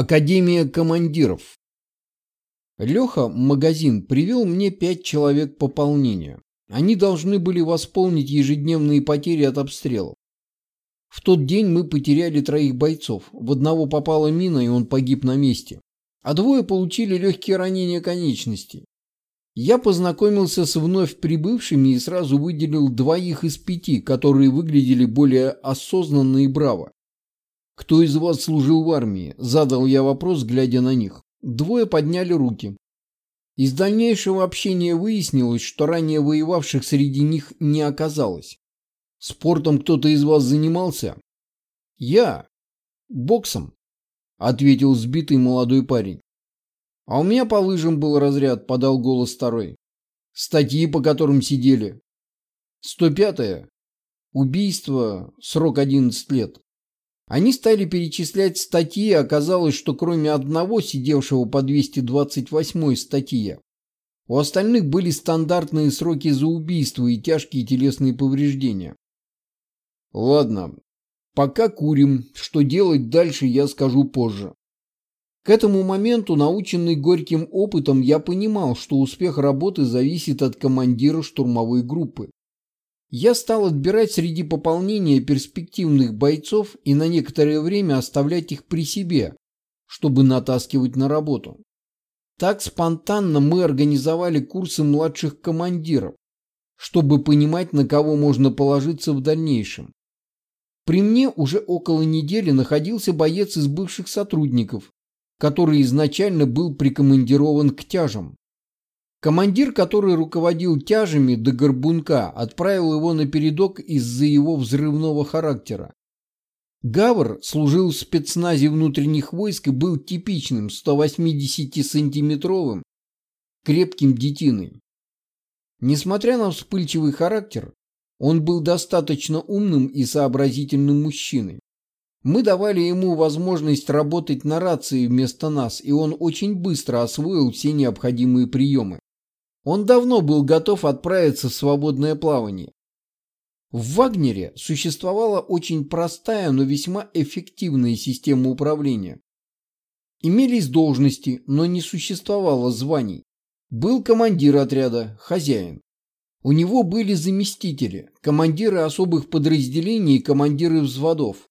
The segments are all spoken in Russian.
Академия командиров. Леха, магазин, привел мне пять человек пополнения. Они должны были восполнить ежедневные потери от обстрелов. В тот день мы потеряли троих бойцов. В одного попала мина, и он погиб на месте. А двое получили легкие ранения конечностей. Я познакомился с вновь прибывшими и сразу выделил двоих из пяти, которые выглядели более осознанно и браво. «Кто из вас служил в армии?» – задал я вопрос, глядя на них. Двое подняли руки. Из дальнейшего общения выяснилось, что ранее воевавших среди них не оказалось. «Спортом кто-то из вас занимался?» «Я. Боксом», – ответил сбитый молодой парень. «А у меня по лыжам был разряд», – подал голос второй. «Статьи, по которым сидели». «105 пятое. Убийство. Срок 11 лет». Они стали перечислять статьи, оказалось, что кроме одного, сидевшего по 228 статье, у остальных были стандартные сроки за убийство и тяжкие телесные повреждения. Ладно, пока курим, что делать дальше я скажу позже. К этому моменту, наученный горьким опытом, я понимал, что успех работы зависит от командира штурмовой группы. Я стал отбирать среди пополнения перспективных бойцов и на некоторое время оставлять их при себе, чтобы натаскивать на работу. Так спонтанно мы организовали курсы младших командиров, чтобы понимать, на кого можно положиться в дальнейшем. При мне уже около недели находился боец из бывших сотрудников, который изначально был прикомандирован к тяжам. Командир, который руководил тяжами до горбунка, отправил его на передок из-за его взрывного характера. Гавр служил в спецназе внутренних войск и был типичным 180-сантиметровым крепким детиной. Несмотря на вспыльчивый характер, он был достаточно умным и сообразительным мужчиной. Мы давали ему возможность работать на рации вместо нас, и он очень быстро освоил все необходимые приемы. Он давно был готов отправиться в свободное плавание. В Вагнере существовала очень простая, но весьма эффективная система управления. Имелись должности, но не существовало званий. Был командир отряда, хозяин. У него были заместители, командиры особых подразделений и командиры взводов.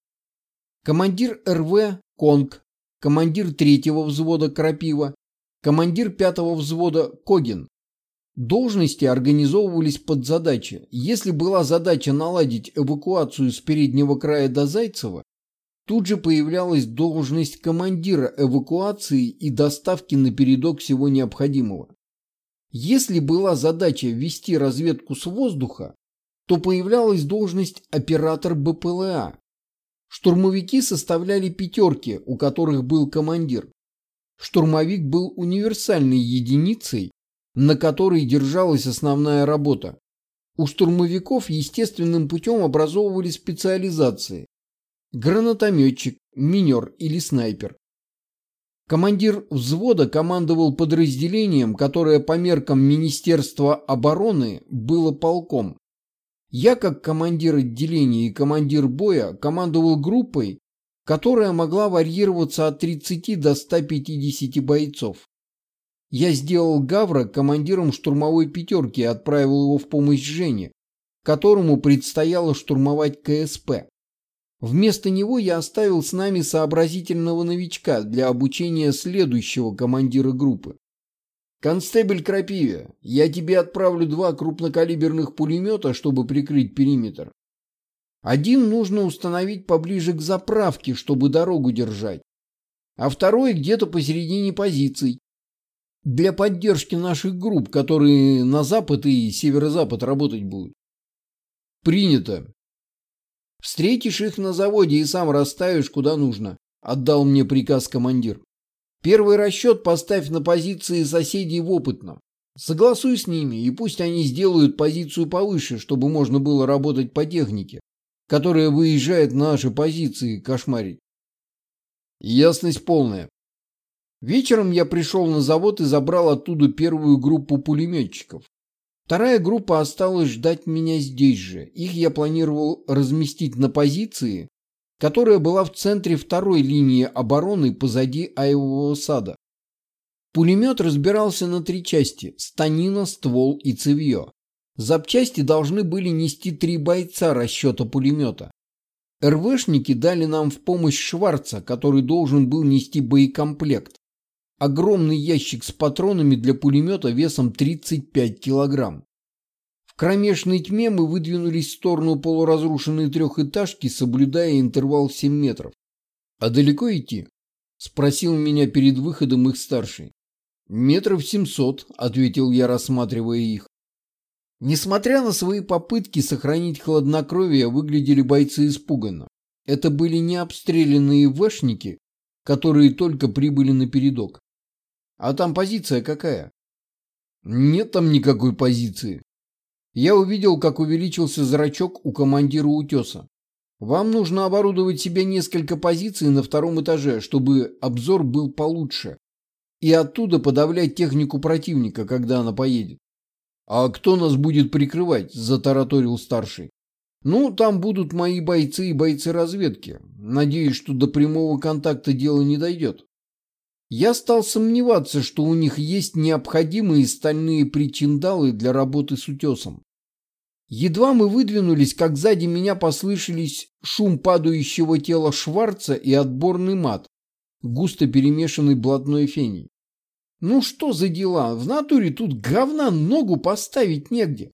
Командир РВ – Конг, командир третьего взвода – Крапива, командир пятого взвода – Когин, Должности организовывались под задачи. Если была задача наладить эвакуацию с переднего края до Зайцева, тут же появлялась должность командира эвакуации и доставки на передок всего необходимого. Если была задача вести разведку с воздуха, то появлялась должность оператор БПЛА. Штурмовики составляли пятерки, у которых был командир. Штурмовик был универсальной единицей, на которой держалась основная работа. У штурмовиков естественным путем образовывали специализации. Гранатометчик, минер или снайпер. Командир взвода командовал подразделением, которое по меркам Министерства обороны было полком. Я, как командир отделения и командир боя, командовал группой, которая могла варьироваться от 30 до 150 бойцов. Я сделал Гавра командиром штурмовой пятерки и отправил его в помощь Жене, которому предстояло штурмовать КСП. Вместо него я оставил с нами сообразительного новичка для обучения следующего командира группы. «Констебль Крапиве, я тебе отправлю два крупнокалиберных пулемета, чтобы прикрыть периметр. Один нужно установить поближе к заправке, чтобы дорогу держать, а второй где-то посередине позиций, для поддержки наших групп, которые на запад и северо-запад работать будут. Принято. Встретишь их на заводе и сам расставишь куда нужно, отдал мне приказ командир. Первый расчет поставь на позиции соседей в опытном. Согласуй с ними, и пусть они сделают позицию повыше, чтобы можно было работать по технике, которая выезжает на наши позиции кошмарить. Ясность полная. Вечером я пришел на завод и забрал оттуда первую группу пулеметчиков. Вторая группа осталась ждать меня здесь же. Их я планировал разместить на позиции, которая была в центре второй линии обороны позади Аевого сада. Пулемет разбирался на три части – станина, ствол и цевье. Запчасти должны были нести три бойца расчета пулемета. РВшники дали нам в помощь Шварца, который должен был нести боекомплект. Огромный ящик с патронами для пулемета весом 35 килограмм. В кромешной тьме мы выдвинулись в сторону полуразрушенной трехэтажки, соблюдая интервал в 7 метров. «А далеко идти?» – спросил меня перед выходом их старший. «Метров семьсот», – ответил я, рассматривая их. Несмотря на свои попытки сохранить хладнокровие, выглядели бойцы испуганно. Это были не обстрелянные вэшники, которые только прибыли на передок. А там позиция какая? Нет там никакой позиции. Я увидел, как увеличился зрачок у командира утеса. Вам нужно оборудовать себе несколько позиций на втором этаже, чтобы обзор был получше. И оттуда подавлять технику противника, когда она поедет. «А кто нас будет прикрывать?» – затараторил старший. «Ну, там будут мои бойцы и бойцы разведки. Надеюсь, что до прямого контакта дело не дойдет». Я стал сомневаться, что у них есть необходимые стальные причиндалы для работы с утесом. Едва мы выдвинулись, как сзади меня послышались шум падающего тела Шварца и отборный мат, густо перемешанный блатной феней. «Ну что за дела? В натуре тут говна ногу поставить негде!»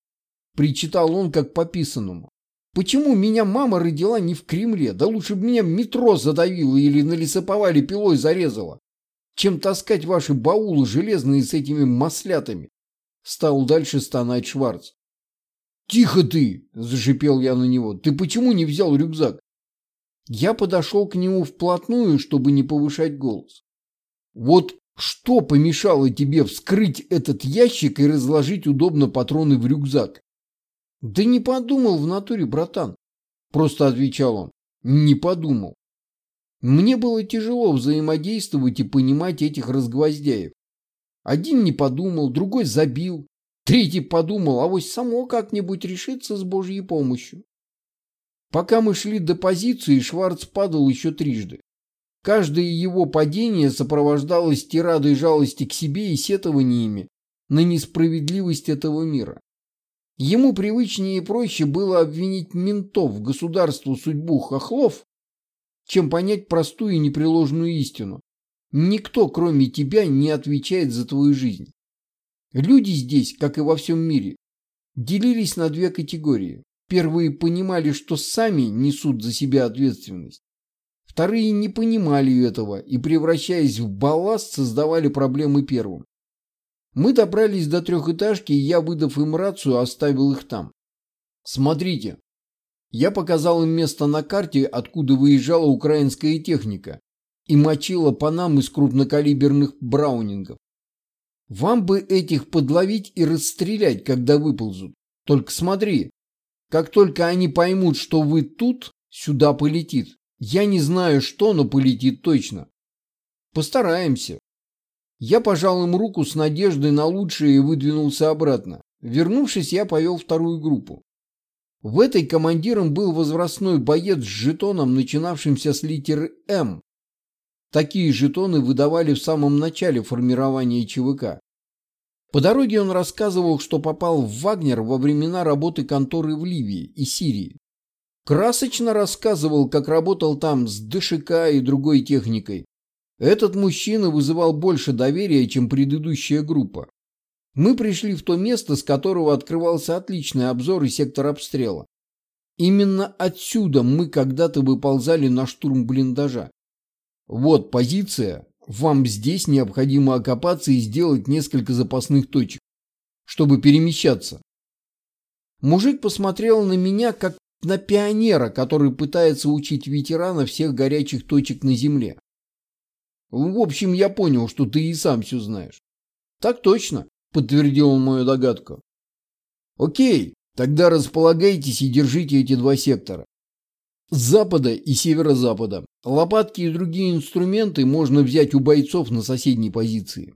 Причитал он как пописанному. «Почему меня мама родила не в Кремле? Да лучше бы меня метро задавило или на лесоповале пилой зарезала, чем таскать ваши баулы железные с этими маслятами!» Стал дальше стонать Шварц. «Тихо ты!» – зашипел я на него. «Ты почему не взял рюкзак?» Я подошел к нему вплотную, чтобы не повышать голос. «Вот что помешало тебе вскрыть этот ящик и разложить удобно патроны в рюкзак? Да не подумал в натуре, братан. Просто отвечал он. Не подумал. Мне было тяжело взаимодействовать и понимать этих разгвоздяев. Один не подумал, другой забил, третий подумал, а вот само как-нибудь решится с Божьей помощью. Пока мы шли до позиции, Шварц падал еще трижды. Каждое его падение сопровождалось тирадой жалости к себе и сетованиями на несправедливость этого мира. Ему привычнее и проще было обвинить ментов государству судьбу хохлов, чем понять простую и непреложную истину. Никто, кроме тебя, не отвечает за твою жизнь. Люди здесь, как и во всем мире, делились на две категории. Первые понимали, что сами несут за себя ответственность. Вторые не понимали этого и, превращаясь в балласт, создавали проблемы первым. Мы добрались до трехэтажки, и я, выдав им рацию, оставил их там. Смотрите. Я показал им место на карте, откуда выезжала украинская техника и мочила по нам из крупнокалиберных браунингов. Вам бы этих подловить и расстрелять, когда выползут. Только смотри, как только они поймут, что вы тут, сюда полетит. Я не знаю, что, но полетит точно. Постараемся. Я пожал им руку с надеждой на лучшее и выдвинулся обратно. Вернувшись, я повел вторую группу. В этой командиром был возрастной боец с жетоном, начинавшимся с литеры «М». Такие жетоны выдавали в самом начале формирования ЧВК. По дороге он рассказывал, что попал в Вагнер во времена работы конторы в Ливии и Сирии. Красочно рассказывал, как работал там с ДШК и другой техникой. Этот мужчина вызывал больше доверия, чем предыдущая группа. Мы пришли в то место, с которого открывался отличный обзор и сектор обстрела. Именно отсюда мы когда-то выползали на штурм блиндажа. Вот позиция. Вам здесь необходимо окопаться и сделать несколько запасных точек, чтобы перемещаться. Мужик посмотрел на меня, как на пионера, который пытается учить ветерана всех горячих точек на земле. В общем, я понял, что ты и сам все знаешь. Так точно, подтвердил он мою догадку. Окей, тогда располагайтесь и держите эти два сектора. С запада и северо-запада. Лопатки и другие инструменты можно взять у бойцов на соседней позиции.